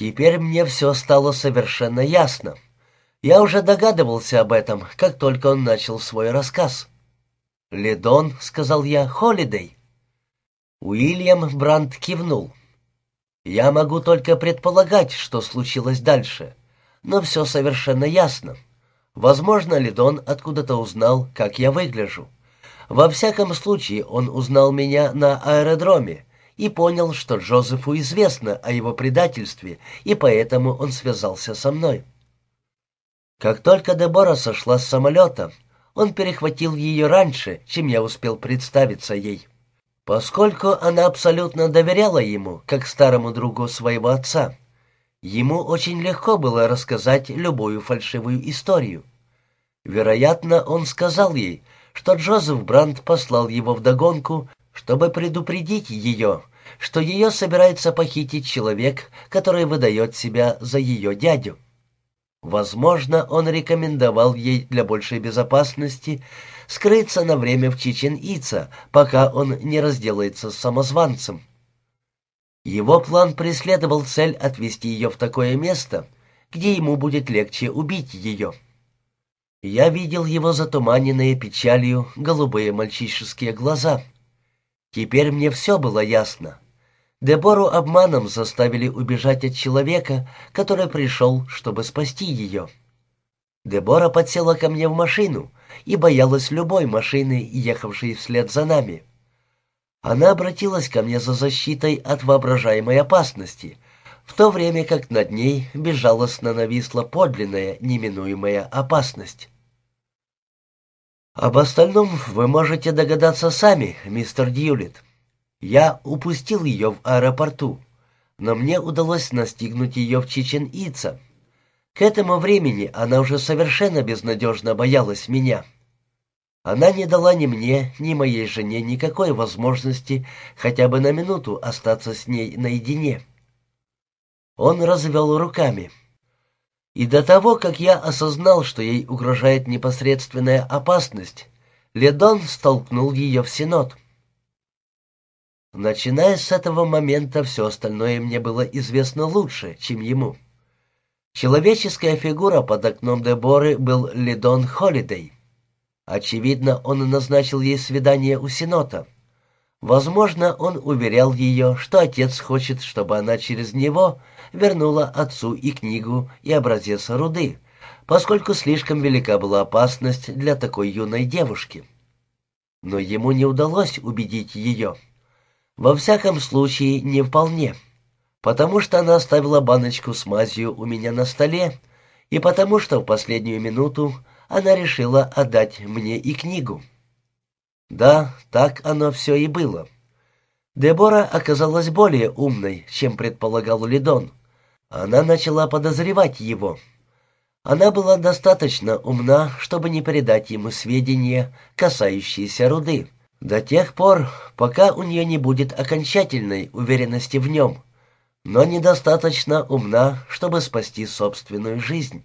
Теперь мне все стало совершенно ясно. Я уже догадывался об этом, как только он начал свой рассказ. «Ледон», — сказал я, — «Холидей». Уильям Брандт кивнул. «Я могу только предполагать, что случилось дальше, но все совершенно ясно. Возможно, Ледон откуда-то узнал, как я выгляжу. Во всяком случае, он узнал меня на аэродроме и понял, что Джозефу известно о его предательстве, и поэтому он связался со мной. Как только Дебора сошла с самолета, он перехватил ее раньше, чем я успел представиться ей. Поскольку она абсолютно доверяла ему, как старому другу своего отца, ему очень легко было рассказать любую фальшивую историю. Вероятно, он сказал ей, что Джозеф Брандт послал его вдогонку, чтобы предупредить ее, что ее собирается похитить человек, который выдает себя за ее дядю. Возможно, он рекомендовал ей для большей безопасности скрыться на время в Чичен-Ица, пока он не разделается с самозванцем. Его план преследовал цель отвести ее в такое место, где ему будет легче убить ее. Я видел его затуманенные печалью голубые мальчишеские глаза. Теперь мне все было ясно. Дебору обманом заставили убежать от человека, который пришел, чтобы спасти ее. Дебора подсела ко мне в машину и боялась любой машины, ехавшей вслед за нами. Она обратилась ко мне за защитой от воображаемой опасности, в то время как над ней безжалостно нависла подлинная неминуемая опасность. Об остальном вы можете догадаться сами, мистер Дьюлит. Я упустил ее в аэропорту, но мне удалось настигнуть ее в Чичен-Ица. К этому времени она уже совершенно безнадежно боялась меня. Она не дала ни мне, ни моей жене никакой возможности хотя бы на минуту остаться с ней наедине. Он развел руками. И до того, как я осознал, что ей угрожает непосредственная опасность, Ледон столкнул ее в Синод. Начиная с этого момента, все остальное мне было известно лучше, чем ему. Человеческая фигура под окном Деборы был Лидон Холидей. Очевидно, он назначил ей свидание у Синота. Возможно, он уверял ее, что отец хочет, чтобы она через него вернула отцу и книгу, и образец руды, поскольку слишком велика была опасность для такой юной девушки. Но ему не удалось убедить ее. Во всяком случае, не вполне. Потому что она оставила баночку с мазью у меня на столе, и потому что в последнюю минуту она решила отдать мне и книгу. Да, так оно все и было. Дебора оказалась более умной, чем предполагал Лидон. Она начала подозревать его. Она была достаточно умна, чтобы не передать ему сведения, касающиеся руды до тех пор, пока у нее не будет окончательной уверенности в нем, но недостаточно умна, чтобы спасти собственную жизнь.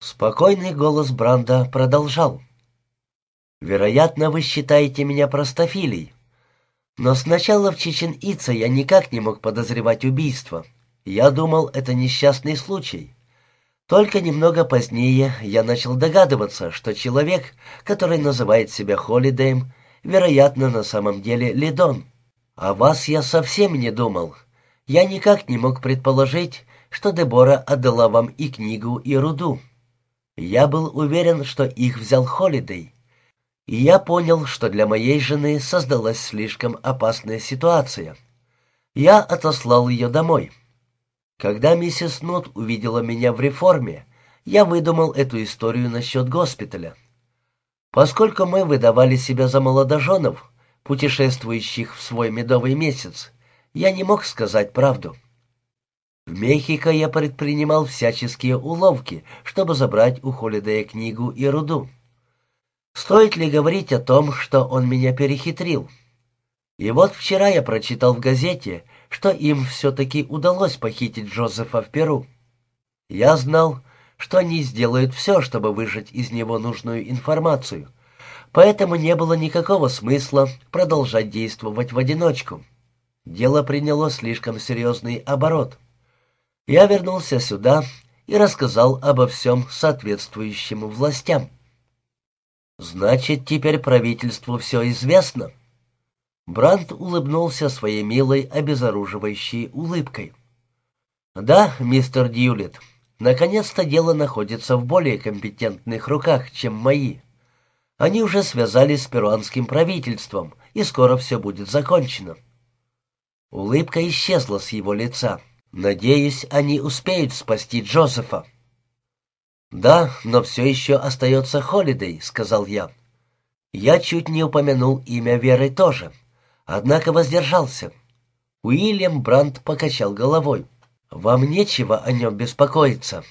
Спокойный голос Бранда продолжал. «Вероятно, вы считаете меня простофилей, но сначала в Чечен-Ице я никак не мог подозревать убийство. Я думал, это несчастный случай. Только немного позднее я начал догадываться, что человек, который называет себя Холидеем, вероятно, на самом деле Лидон. О вас я совсем не думал. Я никак не мог предположить, что Дебора отдала вам и книгу, и руду. Я был уверен, что их взял Холидей. И я понял, что для моей жены создалась слишком опасная ситуация. Я отослал ее домой. Когда миссис Нот увидела меня в реформе, я выдумал эту историю насчет госпиталя. Поскольку мы выдавали себя за молодоженов, путешествующих в свой медовый месяц, я не мог сказать правду. В Мехико я предпринимал всяческие уловки, чтобы забрать у Холидея книгу и руду. Стоит ли говорить о том, что он меня перехитрил? И вот вчера я прочитал в газете, что им все-таки удалось похитить Джозефа в Перу. Я знал, что они сделают все, чтобы выжать из него нужную информацию, поэтому не было никакого смысла продолжать действовать в одиночку. Дело приняло слишком серьезный оборот. Я вернулся сюда и рассказал обо всем соответствующим властям. «Значит, теперь правительству все известно?» Брандт улыбнулся своей милой, обезоруживающей улыбкой. «Да, мистер Дьюлит, наконец-то дело находится в более компетентных руках, чем мои. Они уже связались с перуанским правительством, и скоро все будет закончено». Улыбка исчезла с его лица. «Надеюсь, они успеют спасти Джозефа». «Да, но все еще остается Холидей», — сказал я. Я чуть не упомянул имя Веры тоже, однако воздержался. Уильям Брандт покачал головой. «Вам нечего о нем беспокоиться.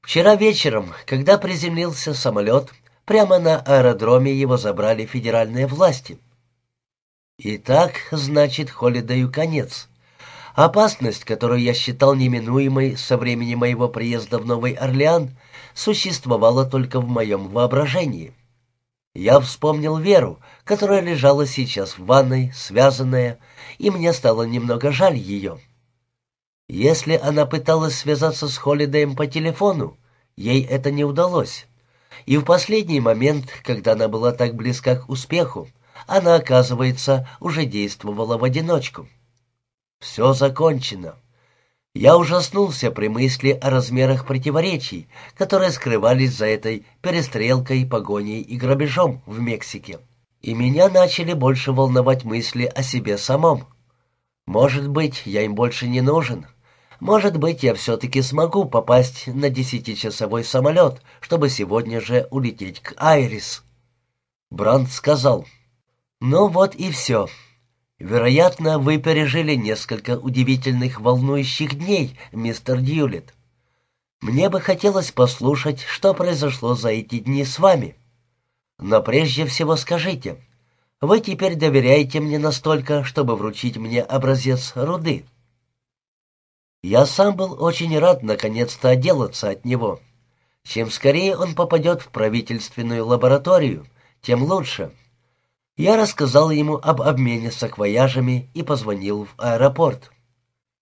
Вчера вечером, когда приземлился самолет, прямо на аэродроме его забрали федеральные власти». «Итак, значит, Холидею конец». Опасность, которую я считал неминуемой со времени моего приезда в Новый Орлеан, существовала только в моем воображении. Я вспомнил Веру, которая лежала сейчас в ванной, связанная, и мне стало немного жаль ее. Если она пыталась связаться с Холидеем по телефону, ей это не удалось. И в последний момент, когда она была так близка к успеху, она, оказывается, уже действовала в одиночку. Все закончено. Я ужаснулся при мысли о размерах противоречий, которые скрывались за этой перестрелкой, погоней и грабежом в Мексике. И меня начали больше волновать мысли о себе самом. Может быть, я им больше не нужен. Может быть, я все-таки смогу попасть на десятичасовой самолет, чтобы сегодня же улететь к Айрис. Бранд сказал, «Ну вот и все». Вероятно, вы пережили несколько удивительных волнующих дней, мистер Дьюлит. Мне бы хотелось послушать, что произошло за эти дни с вами. Но прежде всего скажите, вы теперь доверяете мне настолько, чтобы вручить мне образец руды? Я сам был очень рад наконец-то отделаться от него. Чем скорее он попадет в правительственную лабораторию, тем лучше. Я рассказал ему об обмене саквояжами и позвонил в аэропорт.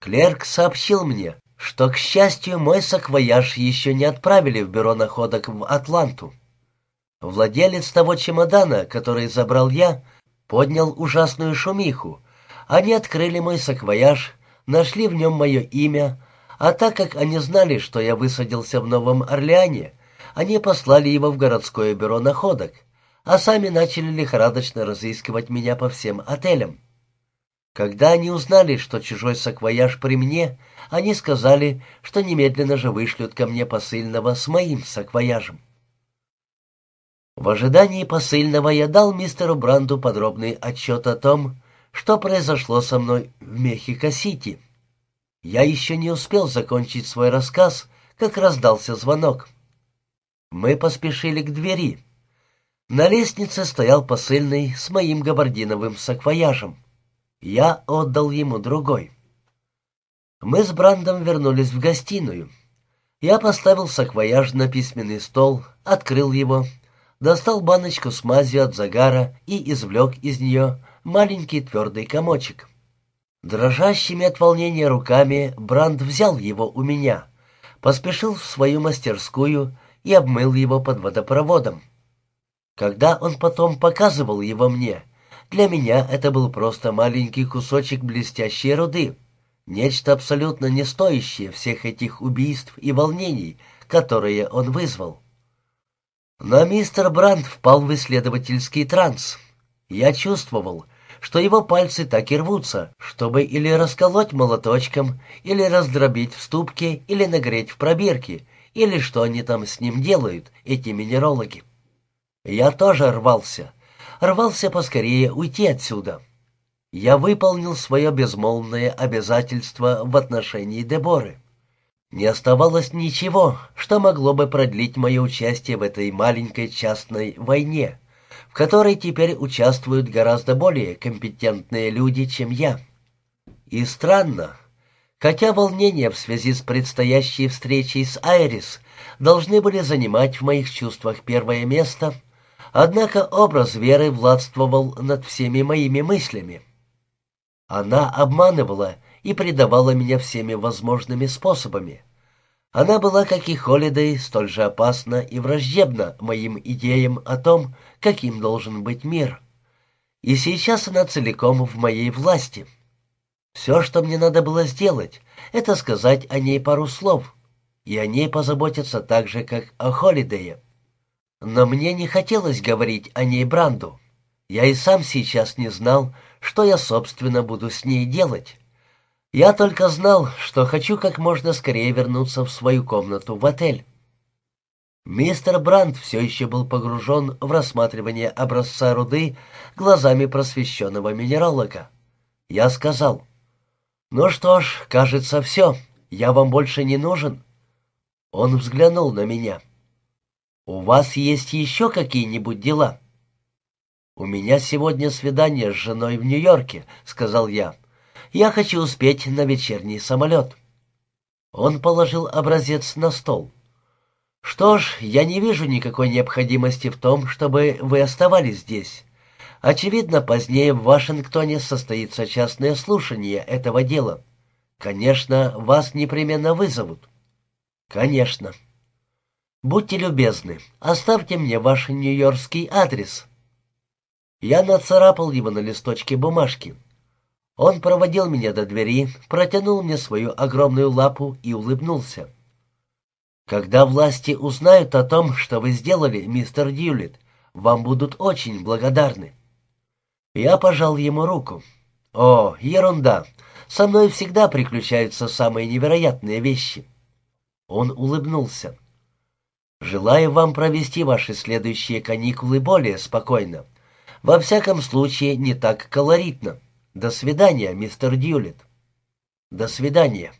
Клерк сообщил мне, что, к счастью, мой саквояж еще не отправили в бюро находок в Атланту. Владелец того чемодана, который забрал я, поднял ужасную шумиху. Они открыли мой саквояж, нашли в нем мое имя, а так как они знали, что я высадился в Новом Орлеане, они послали его в городское бюро находок — а сами начали лихорадочно разыскивать меня по всем отелям. Когда они узнали, что чужой саквояж при мне, они сказали, что немедленно же вышлют ко мне посыльного с моим саквояжем. В ожидании посыльного я дал мистеру Бранду подробный отчет о том, что произошло со мной в Мехико-Сити. Я еще не успел закончить свой рассказ, как раздался звонок. Мы поспешили к двери. На лестнице стоял посыльный с моим габардиновым саквояжем. Я отдал ему другой. Мы с Брандом вернулись в гостиную. Я поставил саквояж на письменный стол, открыл его, достал баночку с мазью от загара и извлек из нее маленький твердый комочек. Дрожащими от волнения руками Бранд взял его у меня, поспешил в свою мастерскую и обмыл его под водопроводом. Когда он потом показывал его мне, для меня это был просто маленький кусочек блестящей руды, нечто абсолютно не стоящее всех этих убийств и волнений, которые он вызвал. Но мистер Брандт впал в исследовательский транс. Я чувствовал, что его пальцы так и рвутся, чтобы или расколоть молоточком, или раздробить в ступке, или нагреть в пробирке, или что они там с ним делают, эти минерологи. Я тоже рвался. Рвался поскорее уйти отсюда. Я выполнил свое безмолвное обязательство в отношении Деборы. Не оставалось ничего, что могло бы продлить мое участие в этой маленькой частной войне, в которой теперь участвуют гораздо более компетентные люди, чем я. И странно, хотя волнения в связи с предстоящей встречей с Айрис должны были занимать в моих чувствах первое место — Однако образ Веры властвовал над всеми моими мыслями. Она обманывала и предавала меня всеми возможными способами. Она была, как и Холидей, столь же опасна и враждебна моим идеям о том, каким должен быть мир. И сейчас она целиком в моей власти. Все, что мне надо было сделать, это сказать о ней пару слов, и о ней позаботиться так же, как о Холидее. Но мне не хотелось говорить о ней Бранду. Я и сам сейчас не знал, что я, собственно, буду с ней делать. Я только знал, что хочу как можно скорее вернуться в свою комнату в отель. Мистер Бранд все еще был погружен в рассматривание образца руды глазами просвещенного минералога. Я сказал, «Ну что ж, кажется, все. Я вам больше не нужен». Он взглянул на меня. «У вас есть еще какие-нибудь дела?» «У меня сегодня свидание с женой в Нью-Йорке», — сказал я. «Я хочу успеть на вечерний самолет». Он положил образец на стол. «Что ж, я не вижу никакой необходимости в том, чтобы вы оставались здесь. Очевидно, позднее в Вашингтоне состоится частное слушание этого дела. Конечно, вас непременно вызовут». «Конечно». «Будьте любезны, оставьте мне ваш нью-йоркский адрес». Я нацарапал его на листочке бумажки. Он проводил меня до двери, протянул мне свою огромную лапу и улыбнулся. «Когда власти узнают о том, что вы сделали, мистер Дьюлит, вам будут очень благодарны». Я пожал ему руку. «О, ерунда! Со мной всегда приключаются самые невероятные вещи». Он улыбнулся. «Желаю вам провести ваши следующие каникулы более спокойно. Во всяком случае, не так колоритно. До свидания, мистер Дьюлит». «До свидания».